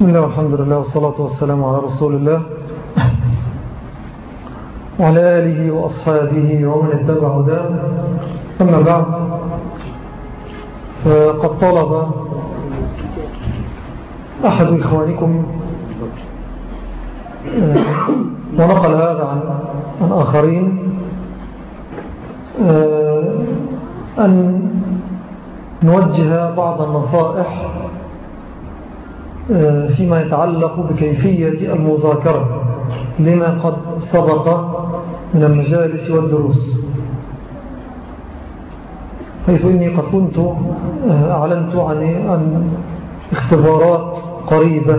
بسم الله والحمد لله والصلاة والسلام على رسول الله. وعلى آله وأصحابه ومن اتبع هداه. أما بعد فقد طلب أحد إخوانكم ونقل هذا عن, عن آخرين أن نوجه بعض النصائح فيما يتعلق بكيفية المذاكرة لما قد سبق من المجالس والدروس. حيث إني قد كنت أعلنت عن اختبارات قريبة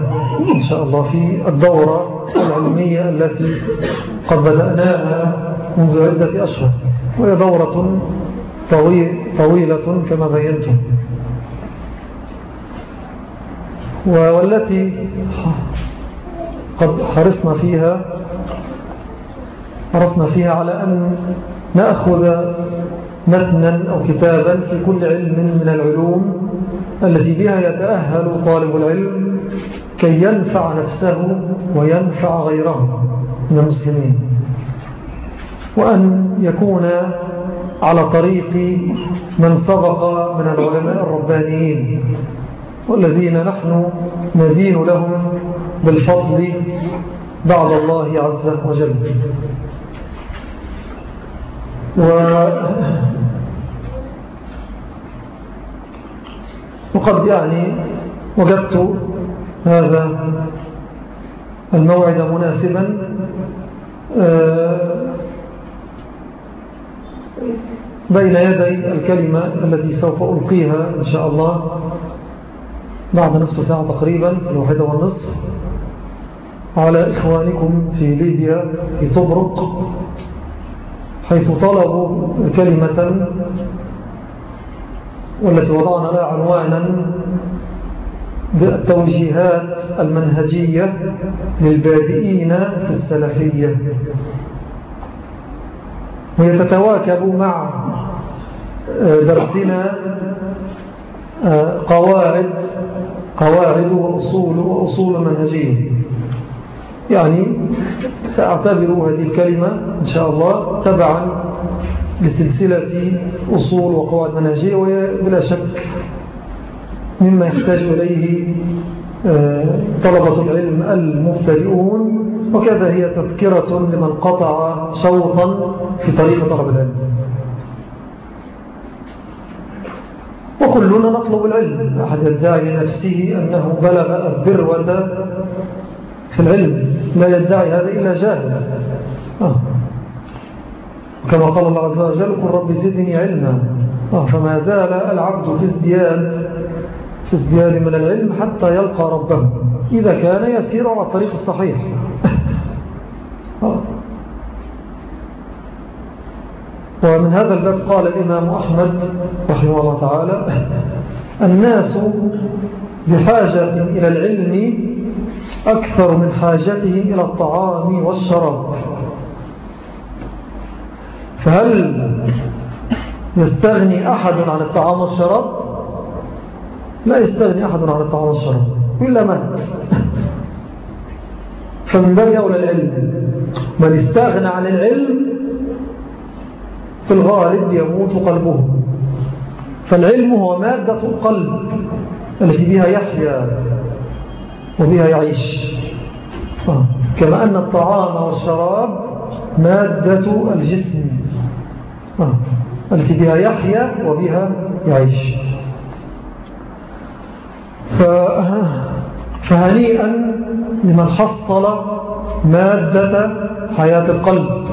إن شاء الله في الدورة العلمية التي قد بدأناها منذ عدة أشهر وهي دورة طويلة كما بينتم. والتي قد حرصنا فيها حرصنا فيها على أن نأخذ متنا أو كتابا في كل علم من العلوم التي بها يتأهل طالب العلم كي ينفع نفسه وينفع غيره من المسلمين. وأن يكون على طريق من سبق من العلماء الربانيين. والذين نحن ندين لهم بالفضل بعد الله عز وجل. و وقد يعني وجدت هذا الموعد مناسبا بين يدي الكلمة التي سوف ألقيها إن شاء الله. بعد نصف ساعة تقريبا الواحدة والنصف على إخوانكم في ليبيا في طبرق حيث طلبوا كلمة والتي وضعنا لها عنوانا بالتوجيهات المنهجية للبادئين في السلفية. وهي تتواكب مع درسنا قواعد قواعد وأصول وأصول منهجية. يعني سأعتبر هذه الكلمة إن شاء الله تبعا لسلسلة أصول وقواعد منهجية وهي بلا شك مما يحتاج إليه طلبة العلم المبتدئون وكذا هي تذكرة لمن قطع شوطا في طريق طلب العلم وكلنا نطلب العلم أحد يدعي لنفسه أنه بلغ الذروة في العلم لا يدعي هذا إلا جاهل آه. كما قال الله عز وجل قل رب زدني علما آه. فما زال العبد في ازدياد في ازدياد من العلم حتى يلقى ربه إذا كان يسير على الطريق الصحيح آه. ومن هذا الباب قال الإمام أحمد رحمه الله تعالى الناس بحاجة إلى العلم أكثر من حاجتهم إلى الطعام والشراب. فهل يستغني أحد عن الطعام والشراب؟ لا يستغني أحد عن الطعام والشراب إلا مات فمن باب أولى العلم. من استغنى عن العلم في الغالب يموت قلبه. فالعلم هو مادة القلب التي بها يحيا وبها يعيش. كما أن الطعام والشراب مادة الجسم. التي بها يحيا وبها يعيش. فهنيئا لمن حصل مادة حياة القلب.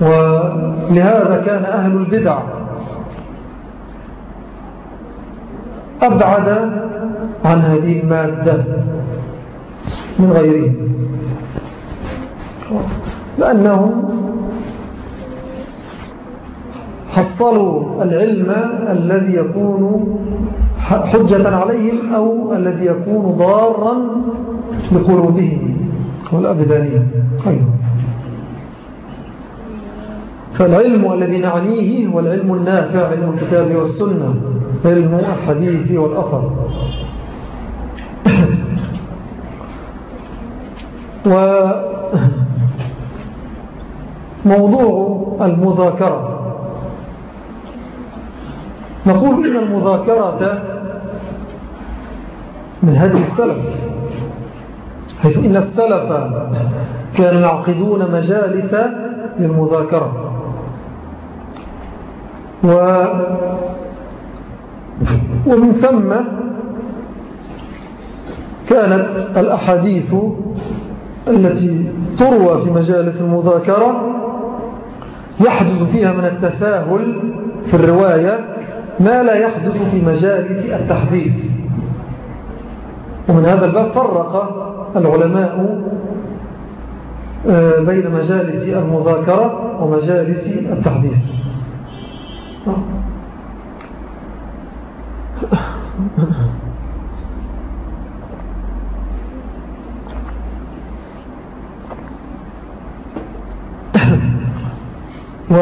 ولهذا كان أهل البدع أبعد عن هذه المادة من غيرهم لأنهم حصلوا العلم الذي يكون حجة عليهم أو الذي يكون ضارا لقلوبهم والأبدانية. أيضا فالعلم الذي نعنيه هو العلم النافع علم الكتاب والسنة علم الحديث والأثر. وموضوع المذاكرة. نقول إن المذاكرة من هذه السلف حيث إن السلف كانوا يعقدون مجالس للمذاكرة. و ومن ثم كانت الأحاديث التي تروى في مجالس المذاكرة يحدث فيها من التساهل في الرواية ما لا يحدث في مجالس التحديث. ومن هذا الباب فرق العلماء آه، بين مجالس المذاكرة ومجالس التحديث. و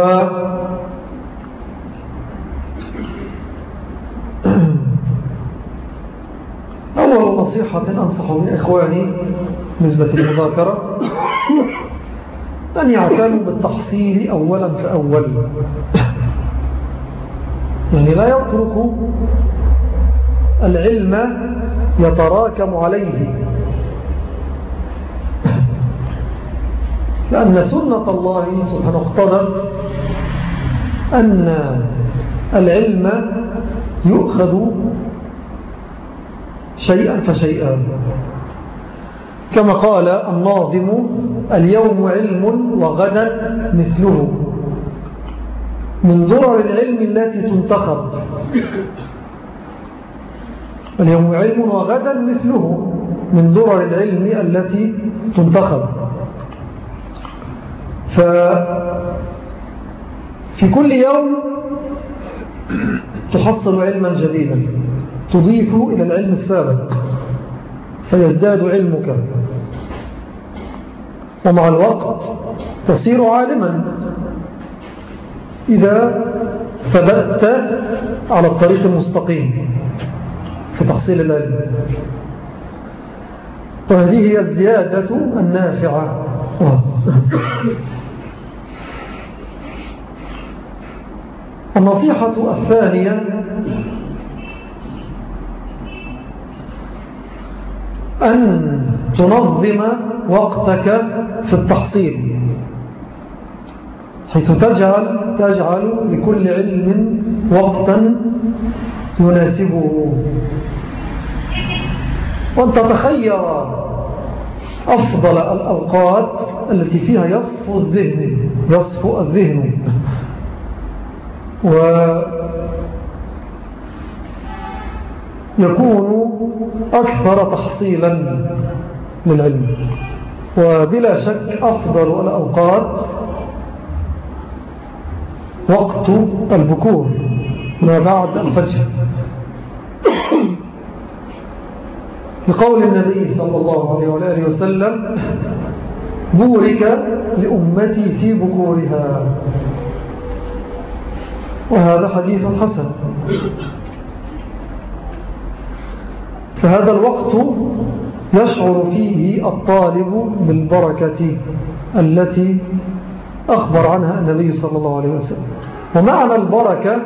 أول نصيحة أنصح بإخواني نسبة المذاكرة أن يعتنوا بالتحصيل أولا فأول يعني لا يترك العلم يتراكم عليه. لأن سنة الله سبحانه اقتضت أن العلم يؤخذ شيئا فشيئا. كما قال الناظم اليوم علم وغدا مثله. من ضرر العلم التي تنتخب اليوم علم وغدا مثله من ضرر العلم التي تنتخب ففي كل يوم تحصل علما جديدا تضيف إلى العلم السابق فيزداد علمك. ومع الوقت تصير عالما. إذا ثبت على الطريق المستقيم في تحصيل العلم. وهذه هي الزيادة النافعة. النصيحة الثانية أن تنظم وقتك في التحصيل. حيث تجعل, تجعل لكل علم وقتا يناسبه. وأن تتخير أفضل الأوقات التي فيها يصفو الذهن يصفو الذهن. ويكون أكثر تحصيلا للعلم. وبلا شك أفضل الأوقات وقت البكور ما بعد الفجر. لقول النبي صلى الله عليه وآله وسلم بورك لأمتي في بكورها. وهذا حديث حسن. فهذا الوقت يشعر فيه الطالب بالبركة التي أخبر عنها النبي صلى الله عليه وسلم. ومعنى البركة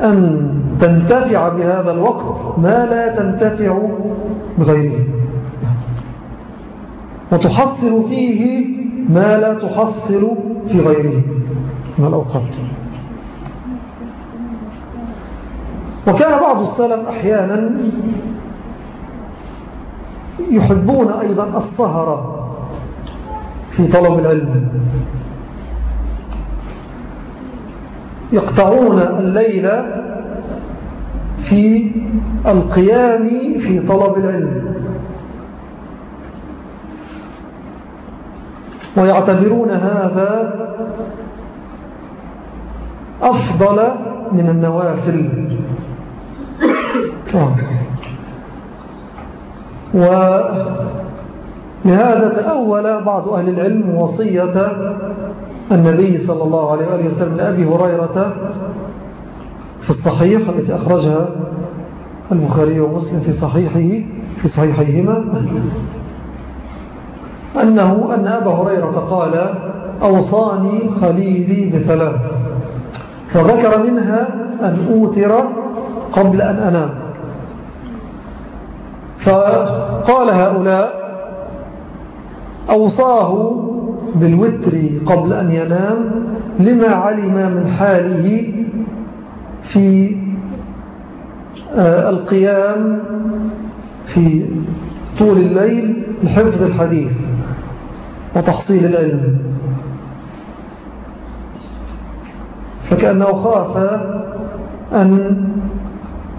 أن تنتفع بهذا الوقت ما لا تنتفع بغيره. وتحصل فيه ما لا تحصل في غيره. من الأوقات. وكان بعض السلف أحيانا يحبون أيضا السهرة في طلب العلم. يقطعون الليل في القيام في طلب العلم. ويعتبرون هذا أفضل من النوافل. ولهذا تأول بعض أهل العلم وصية النبي صلى الله عليه وسلم لأبي هريرة في الصحيح التي أخرجها البخاري ومسلم في صحيحه في صحيحيهما أنه أن أبا هريرة قال أوصاني خليلي بثلاث فذكر منها أن أوتر قبل أن أنام. فقال هؤلاء أوصاه بالوتر قبل أن ينام لما علم من حاله في آه، القيام في طول الليل لحفظ الحديث وتحصيل العلم. فكأنه خاف أن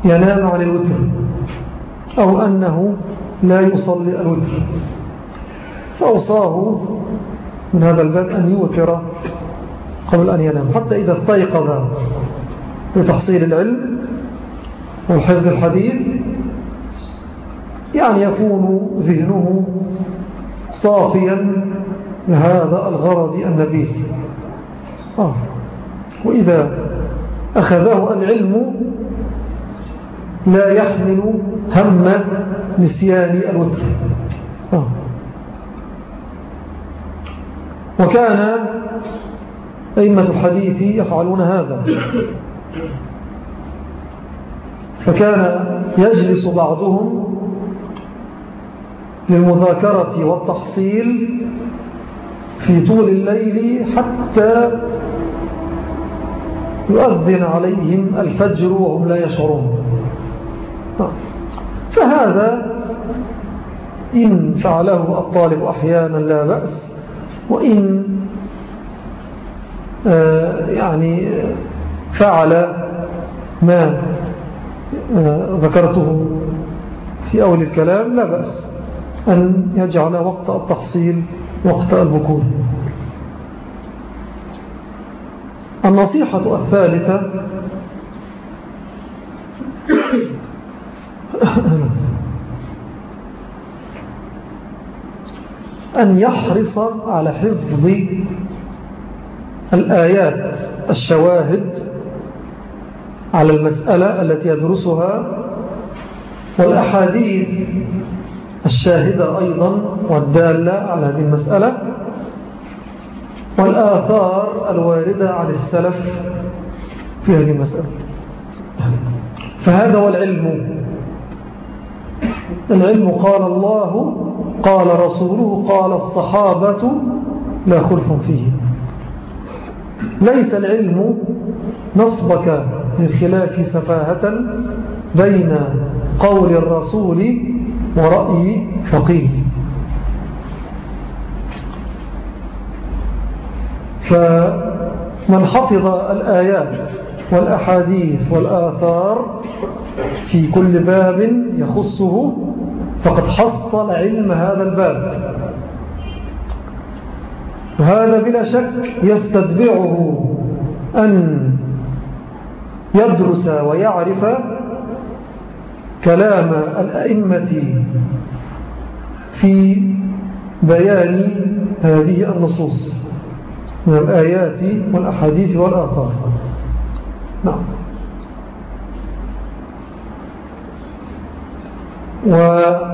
ينام عن الوتر أو أنه لا يصلي الوتر. فأوصاه من هذا الباب أن يوتر قبل أن ينام حتى إذا استيقظ لتحصيل العلم والحفظ الحديث يعني يكون ذهنه صافيا لهذا الغرض النبيل آه. وإذا أخذه العلم لا يحمل هم نسيان الوتر آه. وكان أئمة الحديث يفعلون هذا. فكان يجلس بعضهم للمذاكرة والتحصيل في طول الليل حتى يؤذن عليهم الفجر وهم لا يشعرون. فهذا إن فعله الطالب أحيانا لا بأس. وإن آه، يعني فعل ما آه، ذكرته في أول الكلام لا بأس أن يجعل وقت التحصيل وقت البكور النصيحة الثالثة أن يحرص على حفظ الآيات الشواهد على المسألة التي يدرسها والأحاديث الشاهدة أيضا والدالة على هذه المسألة والآثار الواردة عن السلف في هذه المسألة. فهذا هو العلم. العلم قال الله قال رسوله قال الصحابة لا خلف فيه. ليس العلم نصبك للخلاف سفاهة بين قول الرسول ورأي فقيه. فمن حفظ الآيات والأحاديث والآثار في كل باب يخصه فقد حصل علم هذا الباب. وهذا بلا شك يستتبعه أن يدرس ويعرف كلام الأئمة في بيان هذه النصوص من الآيات والأحاديث والآثار. نعم. و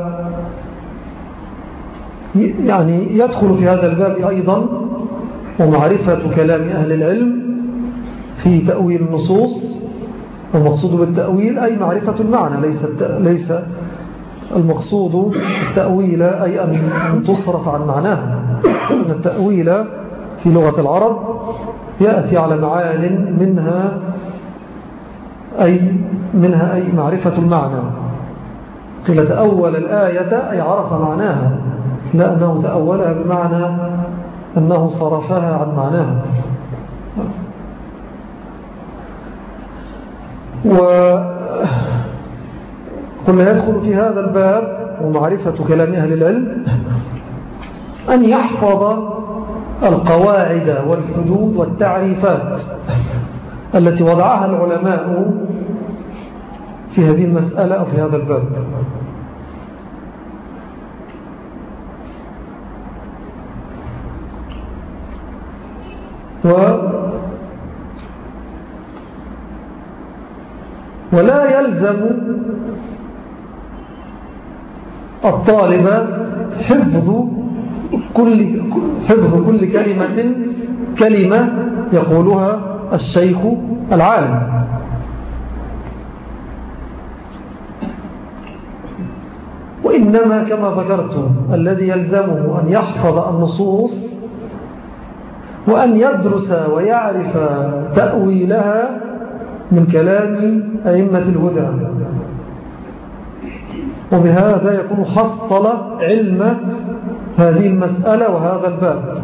يعني يدخل في هذا الباب أيضا ومعرفة كلام أهل العلم في تأويل النصوص المقصود بالتأويل أي معرفة المعنى ليس, ليس المقصود التأويل أي أن تصرف عن معناها أن التأويل في لغة العرب يأتي على معان منها أي منها أي معرفة المعنى. قيل تأول الآية أي عرف معناها. لا أنه تأولها بمعنى أنه صرفها عن معناها وقلنا يدخل في هذا الباب ومعرفة كلام أهل العلم أن يحفظ القواعد والحدود والتعريفات التي وضعها العلماء في هذه المسألة أو في هذا الباب. و ولا يلزم الطالب حفظ كل حفظ كل كلمة كلمة يقولها الشيخ العالم. وإنما كما ذكرت الذي يلزمه أن يحفظ النصوص وأن يدرس ويعرف تأويلها من كلام أئمة الهدى. وبهذا يكون حصل علم هذه المسألة وهذا الباب.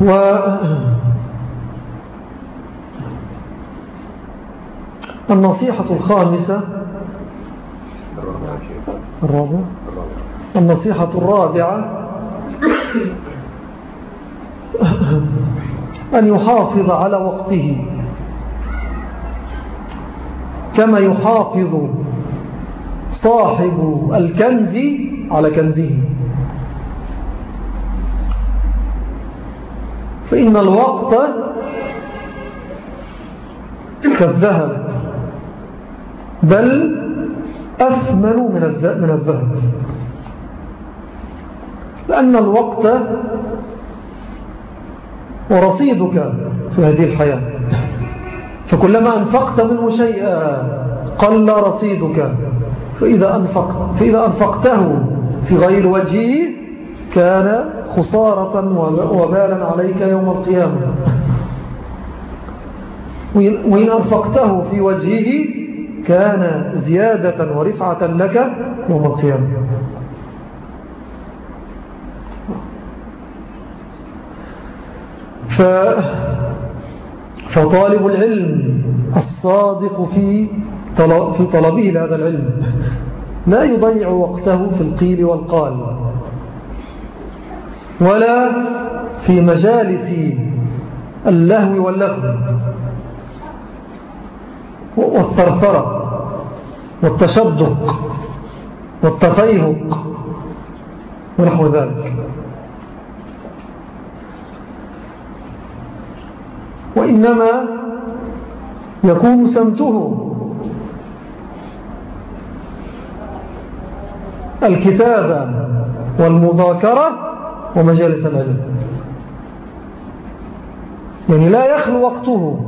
و النصيحة الخامسة الرابعة النصيحة الرابعة. أن يحافظ على وقته. كما يحافظ صاحب الكنز على كنزه. فإن الوقت كالذهب. بل أثمن من الذهب. لأن الوقت ورصيدك في هذه الحياة. فكلما أنفقت منه شيئا قل رصيدك. فإذا, أنفقت فإذا أنفقته في غير وجهه كان خسارة وبالا عليك يوم القيامة. وإن أنفقته في وجهه كان زيادة ورفعة لك يوم القيامة. ف فطالب العلم الصادق في في طلبه لهذا العلم. لا يضيع وقته في القيل والقال ولا في مجالس اللهو واللهو والثرثرة. والتشدق والتفيهق ونحو ذلك. وإنما يكون سمته الكتابة والمذاكرة ومجالس العلم. يعني لا يخلو وقته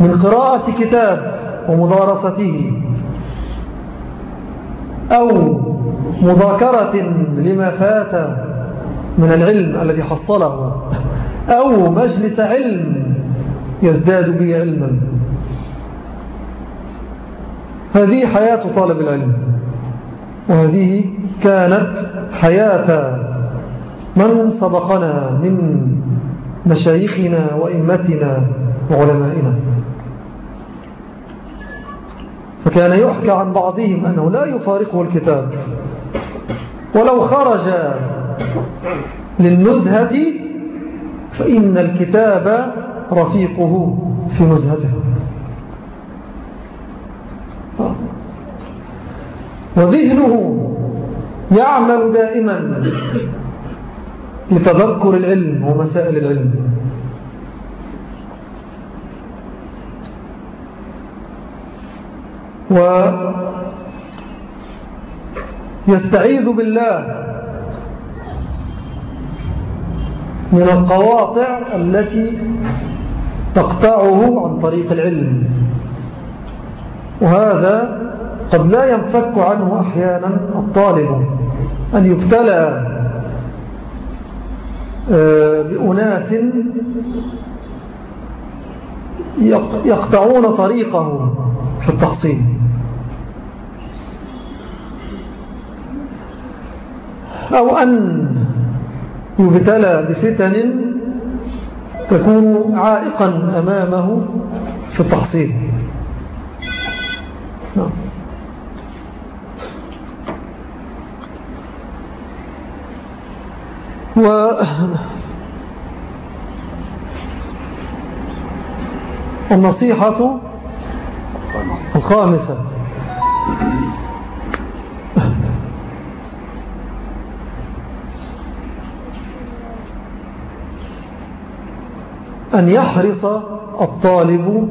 من قراءة كتاب ومدارسته أو مذاكرة لما فات من العلم الذي حصله أو مجلس علم يزداد به علما. هذه حياة طالب العلم وهذه كانت حياة من سبقنا من مشايخنا وإمتنا وعلمائنا. فكان يحكى عن بعضهم أنه لا يفارقه الكتاب. ولو خرج للنزهة فإن الكتاب رفيقه في نزهته. وذهنه يعمل دائما لتذكر العلم ومسائل العلم. ويستعيذ بالله من القواطع التي تقطعه عن طريق العلم. وهذا قد لا ينفك عنه أحيانا الطالب أن يبتلى آه، بأناس يقطعون طريقه في التحصيل. أو أن يبتلى بفتن تكون عائقا أمامه في التحصيل. نعم. و النصيحة الخامسة. أن يحرص الطالب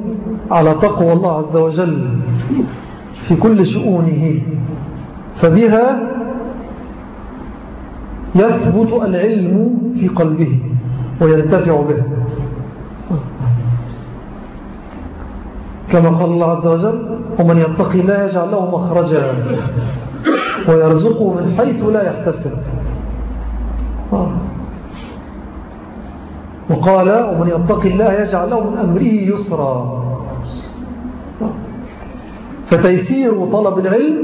على تقوى الله عز وجل في كل شؤونه فبها يثبت العلم في قلبه وينتفع به. كما قال الله عز وجل ومن يتقي الله يجعل له مخرجا ويرزقه من حيث لا يحتسب. وقال ومن يتقي الله يجعل له من أمره يسرا. فتيسير طلب العلم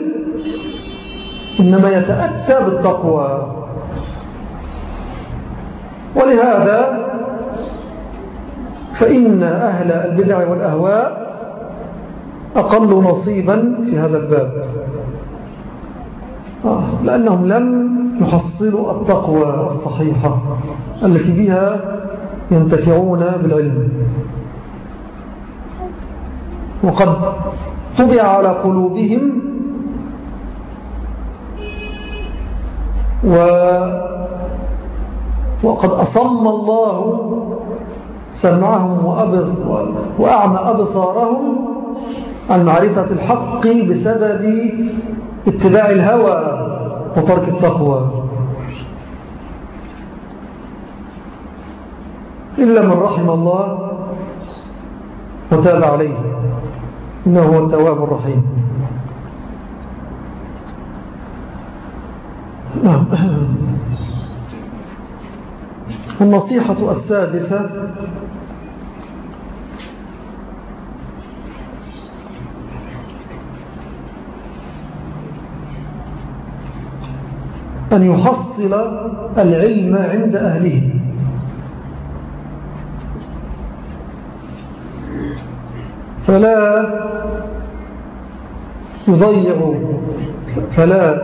إنما يتأتى بالتقوى. ولهذا فإن أهل البدع والأهواء أقل نصيبا في هذا الباب. آه، لأنهم لم يحصلوا التقوى الصحيحة التي بها ينتفعون بالعلم. وقد طبع على قلوبهم و وقد أصم الله سمعهم وأعمى أبصارهم عن معرفة الحق بسبب اتباع الهوى وترك التقوى. إلا من رحم الله وتاب عليه. إنه هو التواب الرحيم. نعم. النصيحة السادسة. أن يحصل العلم عند أهله. فلا يضيع فلا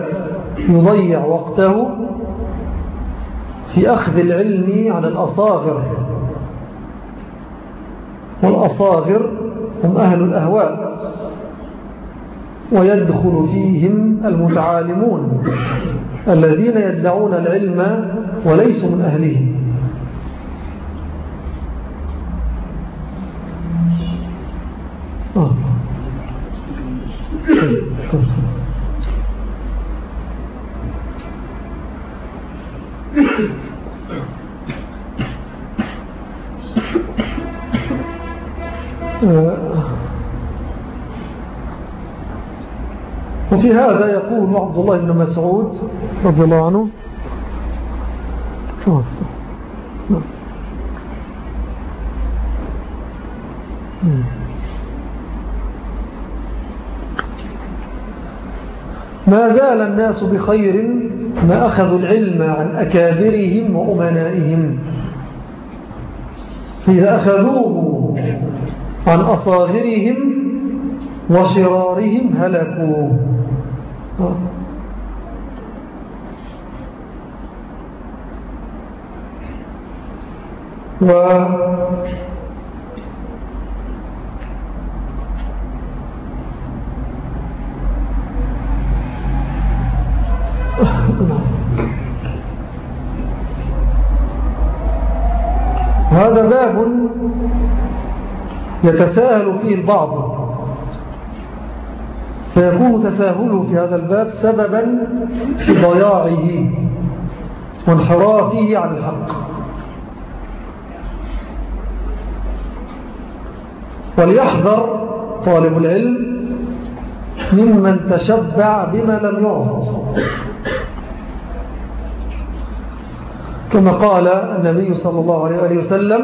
يضيع وقته في أخذ العلم عن الأصاغر. والأصاغر هم أهل الأهواء ويدخل فيهم المتعالمون الذين يدعون العلم وليسوا من أهله هذا يقول عبد الله بن مسعود رضي الله عنه. ما زال الناس بخير ما أخذوا العلم عن أكابرهم وأمنائهم. فإذا أخذوه عن أصاغرهم وشرارهم هلكوا. و هذا باب يتساهل فيه البعض. فيكون تساهله في هذا الباب سببا في ضياعه وانحرافه عن الحق. وليحذر طالب العلم ممن تشبع بما لم يعط كما قال النبي صلى الله عليه وسلم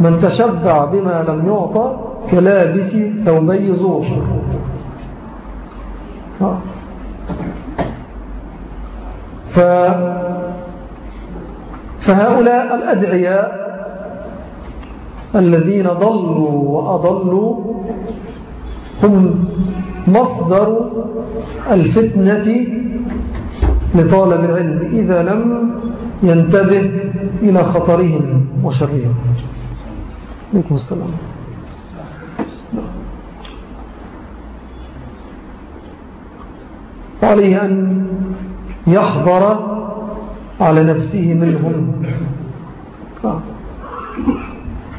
من تشبع بما لم يعطى كلابس ثوبي زور ف فهؤلاء الأدعياء الذين ضلوا وأضلوا هم مصدر الفتنة لطالب العلم إذا لم ينتبه إلى خطرهم وشرهم. عليكم السلام. وعليه أن يحضر على نفسه منهم.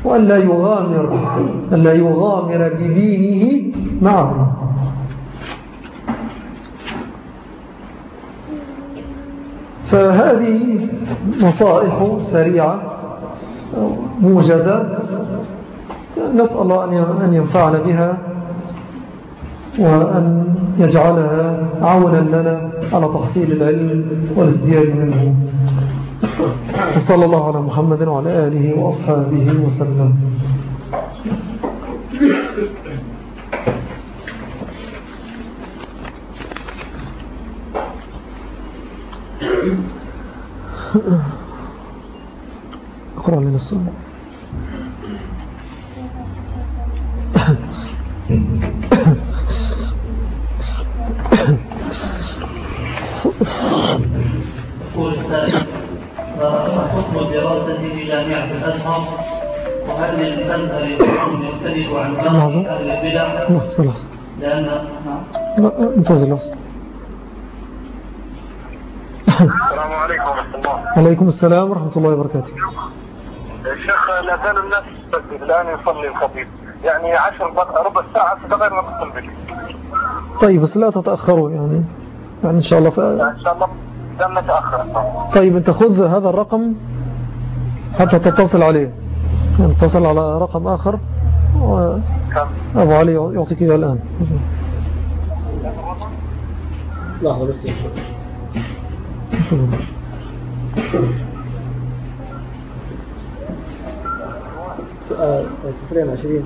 وأن لا يغامر أن لا يغامر بدينه معه. فهذه نصائح سريعة موجزة نسأل الله أن ينفعنا بها. وأن يجعلها عونا لنا على تحصيل العلم والازدياد منه. وصلى الله على محمد وعلى آله وأصحابه وسلم. اقرأ لنا السؤال. البدع؟ لحظة لحظة لأن نعم انتظر لحظة السلام عليكم ورحمة الله. عليكم السلام ورحمة الله وبركاته. الشيخ لا زال الناس الآن يصلي الخطيب. يعني عشر. ربع ساعة تغير ما تصل طيب بس لا تتأخروا يعني. يعني إن شاء الله ف... إن شاء الله لن نتأخر طيب أنت خذ هذا الرقم حتى تتصل عليه. يعني اتصل على رقم آخر و... أبو علي يعطيك إياه الآن. لحظة بس صفرين عشرين.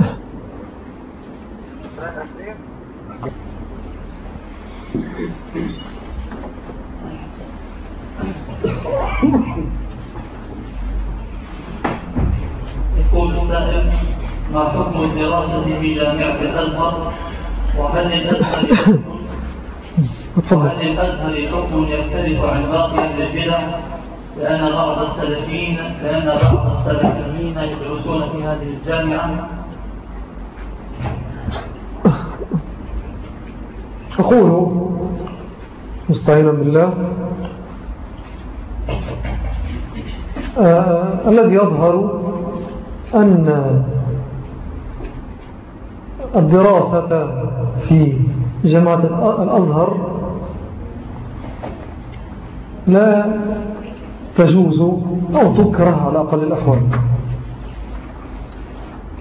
يقول السائل ما حكم الدراسة في جامعة الأزهر؟ وهل للأزهر وهل للأزهر حكم يختلف عن باقي البدع؟ لأن بعض السلفيين لأن بعض السلفيين يدرسون في هذه الجامعة. أقول مستعينا بالله. آه الذي يظهر أن الدراسة في جامعة الأزهر لا تجوز أو تكره على أقل الأحوال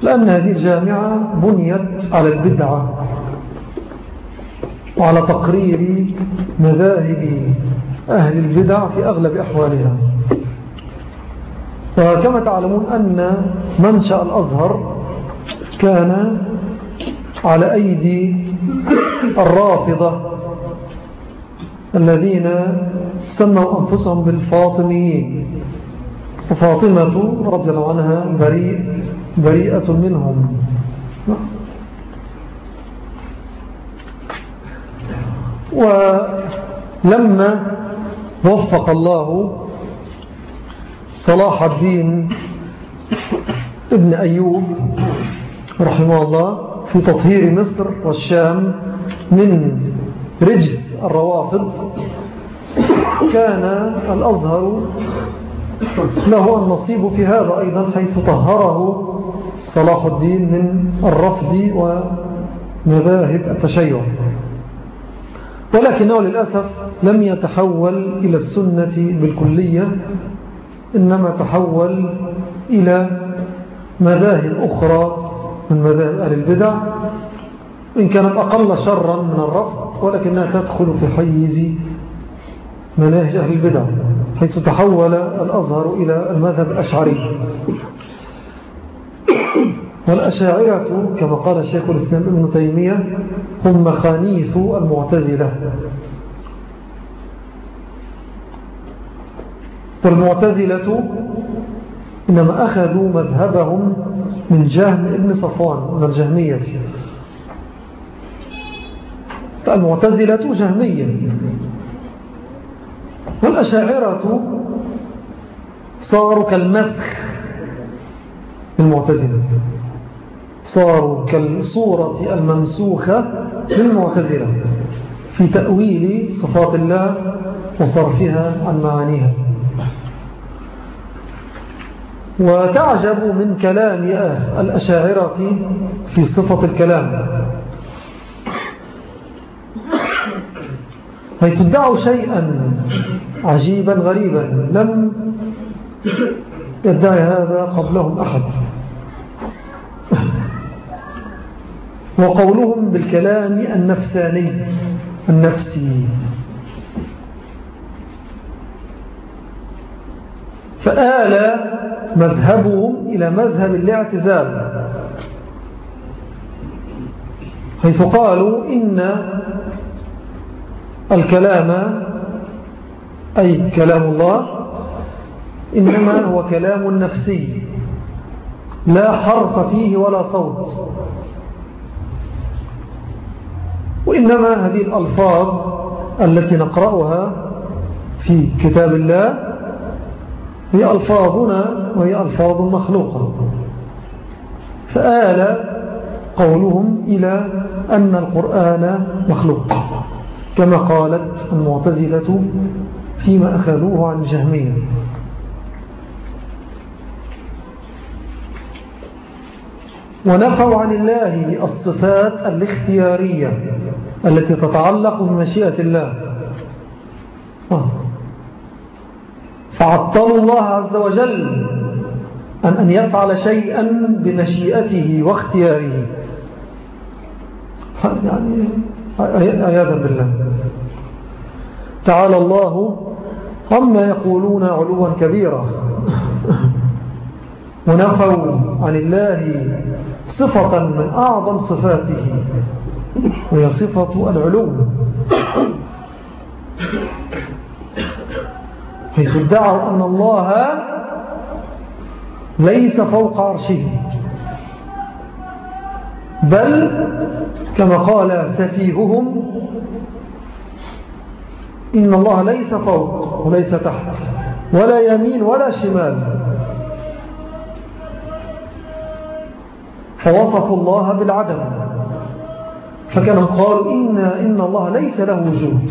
لأن هذه الجامعة بنيت على البدعة وعلى تقرير مذاهب أهل البدع في أغلب أحوالها. وكما تعلمون أن منشأ الأزهر كان على أيدي الرافضة الذين سموا أنفسهم بالفاطميين. وفاطمة رضي الله عنها بريء بريئة منهم. ولما وفق الله صلاح الدين ابن أيوب رحمه الله في تطهير مصر والشام من رجز الروافض كان الأزهر له النصيب في هذا أيضا حيث طهره صلاح الدين من الرفض ومذاهب التشيع. ولكنه للأسف لم يتحول إلى السنة بالكلية إنما تحول إلى مذاهب أخرى من مذاهب أهل البدع إن كانت أقل شرا من الرفض ولكنها تدخل في حيز مناهج أهل البدع حيث تحول الأزهر إلى المذهب الأشعري. والأشاعرة كما قال الشيخ الإسلام ابن تيمية هم مخانيث المعتزلة. والمعتزلة إنما أخذوا مذهبهم من جهم ابن صفوان من الجهمية. فالمعتزلة جهمية. والأشاعرة صاروا كالمسخ للمعتزلة صاروا كالصورة الممسوخة للمعتزلة في تأويل صفات الله وصرفها عن معانيها. وتعجب من كلام الأشاعرة في صفة الكلام. حيث ادعوا شيئا عجيبا غريبا لم يدعي هذا قبلهم أحد. وقولهم بالكلام النفساني النفسي. فآل مذهبهم إلى مذهب الاعتزال حيث قالوا إن الكلام أي كلام الله إنما هو كلام نفسي لا حرف فيه ولا صوت. وإنما هذه الألفاظ التي نقرأها في كتاب الله هي ألفاظنا وهي ألفاظ مخلوقة. فآل قولهم إلى أن القرآن مخلوق. كما قالت المعتزلة فيما أخذوه عن الجهمية. ونفوا عن الله الصفات الاختيارية التي تتعلق بمشيئة الله. آه. فعطلوا الله عز وجل أن أن يفعل شيئا بمشيئته واختياره. يعني عياذا بالله. تعالى الله عما يقولون علوا كبيرا. ونفوا عن الله صفة من أعظم صفاته وهي صفة العلو. حيث ادعوا أن الله ليس فوق عرشه. بل كما قال سفيههم إن الله ليس فوق وليس تحت ولا يمين ولا شمال. فوصفوا الله بالعدم. فكانوا قالوا إن, إن الله ليس له وجود.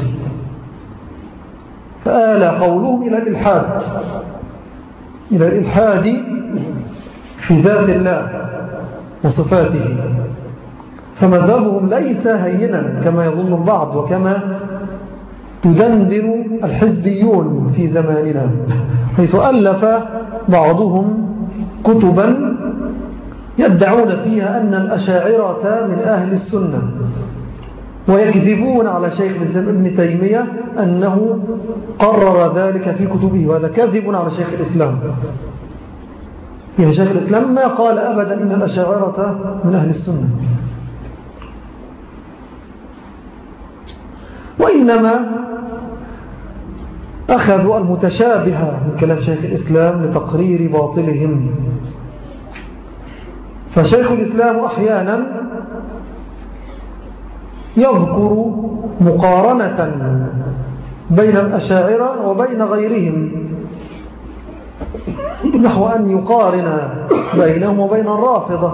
فآل قولهم إلى الإلحاد إلى الإلحاد في ذات الله وصفاته. فمذهبهم ليس هينا كما يظن البعض وكما تدندن الحزبيون في زماننا حيث ألف بعضهم كتبا يدعون فيها أن الأشاعرة من أهل السنة. ويكذبون على شيخ الإسلام ابن تيمية أنه قرر ذلك في كتبه وهذا كذب على شيخ الإسلام. يعني شيخ الإسلام ما قال أبدا إن الأشاعرة من أهل السنة. وإنما أخذوا المتشابه من كلام شيخ الإسلام لتقرير باطلهم. فشيخ الإسلام أحيانا يذكر مقارنة بين الأشاعرة وبين غيرهم. نحو أن يقارن بينهم وبين الرافضة.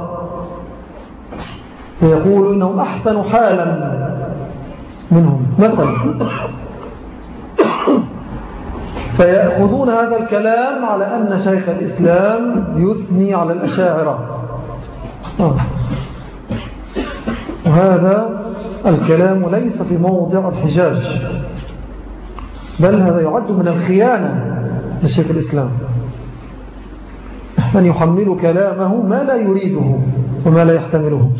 ويقول إنهم أحسن حالا منهم. مثلا فيأخذون هذا الكلام على أن شيخ الإسلام يثني على الأشاعرة. وهذا الكلام ليس في موضع الحجاج بل هذا يعد من الخيانة للشيخ الإسلام من يحمل كلامه ما لا يريده وما لا يحتمله.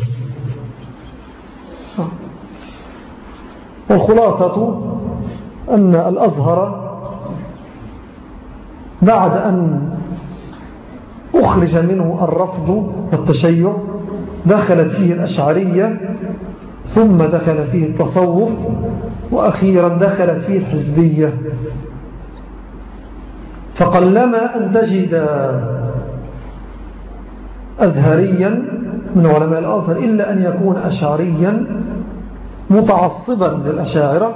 والخلاصة أن الأزهر بعد أن أخرج منه الرفض والتشيع دخلت فيه الأشعرية ثم دخل فيه التصوف وأخيرا دخلت فيه الحزبية. فقلما أن تجد أزهريا من علماء الأزهر إلا أن يكون أشعريا متعصبا للأشاعرة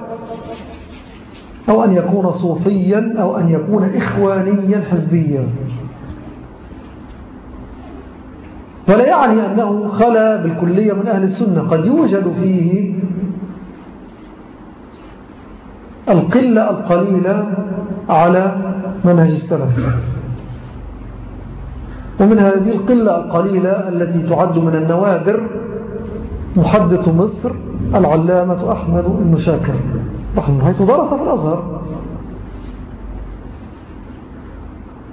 أو أن يكون صوفيا أو أن يكون إخوانيا حزبيا. ولا يعني أنه خلا بالكلية من أهل السنة. قد يوجد فيه القلة القليلة على منهج السلف. ومن هذه القلة القليلة التي تعد من النوادر محدث مصر العلامة أحمد بن شاكر حيث درس في الأزهر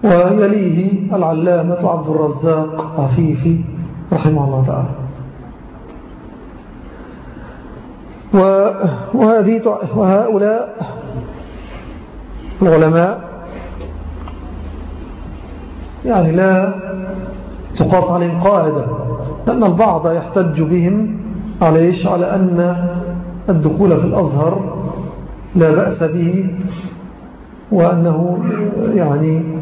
ويليه العلامة عبد الرزاق عفيفي رحمه الله تعالى. وهذه وهؤلاء العلماء يعني لا تقاس عليهم قاعدة لأن البعض يحتج بهم عليش على أن الدخول في الأزهر لا بأس به وأنه يعني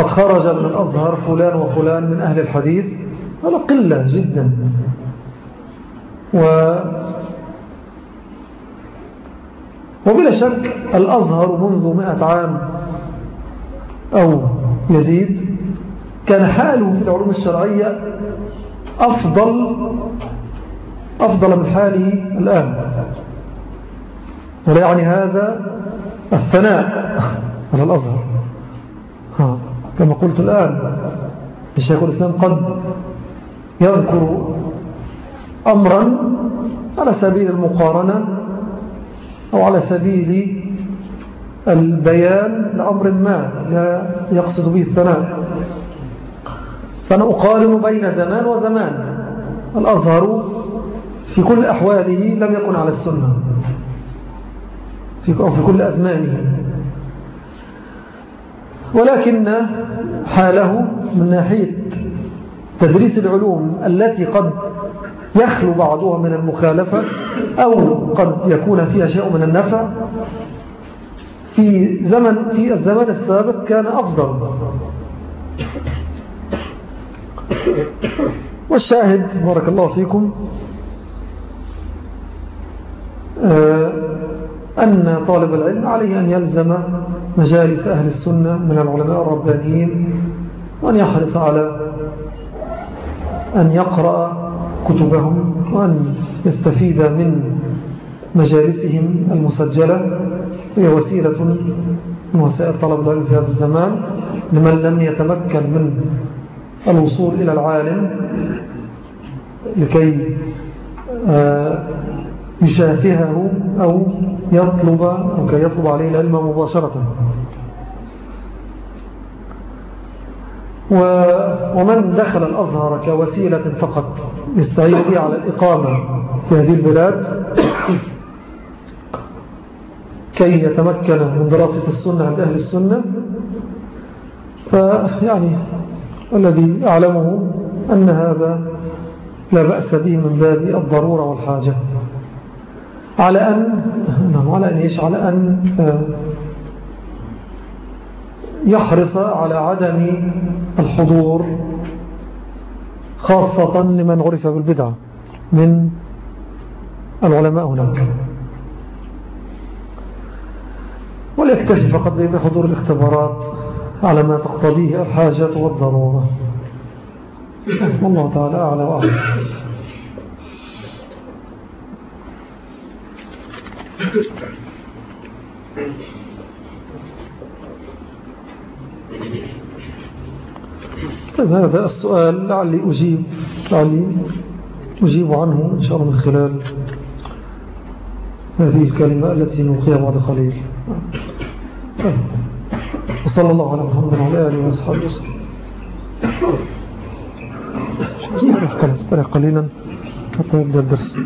قد خرج من الأزهر فلان وفلان من أهل الحديث هذا قلة جدا. و وبلا شك الأزهر منذ مئة عام أو يزيد كان حاله في العلوم الشرعية أفضل أفضل من حاله الآن. ولا يعني هذا الثناء على الأزهر. كما قلت الآن الشيخ الإسلام قد يذكر أمرا على سبيل المقارنة أو على سبيل البيان لأمر ما لا يقصد به الثناء. فأنا أقارن بين زمان وزمان. الأزهر في كل أحواله لم يكن على السنة. في في كل أزمانه. ولكن حاله من ناحية تدريس العلوم التي قد يخلو بعضها من المخالفة أو قد يكون فيها شيء من النفع في زمن في الزمان السابق كان أفضل. والشاهد بارك الله فيكم آه، أن طالب العلم عليه أن يلزم مجالس أهل السنة من العلماء الربانيين وأن يحرص على أن يقرأ كتبهم وأن يستفيد من مجالسهم المسجلة. هي وسيلة من وسائل طلب العلم في هذا الزمان لمن لم يتمكن من الوصول إلى العالم لكي آه، يشافهه أو يطلب أو كي يطلب عليه العلم مباشرة. ومن دخل الأزهر كوسيلة فقط يستعين فيها على الإقامة في هذه البلاد كي يتمكن من دراسة السنة عند أهل السنة. فيعني الذي أعلمه أن هذا لا بأس به من باب الضرورة والحاجة. على أن نعم على أن إيش؟ على أن آه، يحرص على عدم الحضور خاصة لمن عرف بالبدعة من العلماء هناك. وليكتشف فقط بحضور الاختبارات على ما تقتضيه الحاجة والضرورة. والله تعالى أعلى وأعلى. طيب هذا السؤال لعلي أجيب لعلي أجيب عنه إن شاء الله من خلال هذه الكلمة التي نلقيها بعد قليل. وصلى الله على محمد وعلى آله وصحبه وسلم استريح قليلا حتى يبدأ الدرس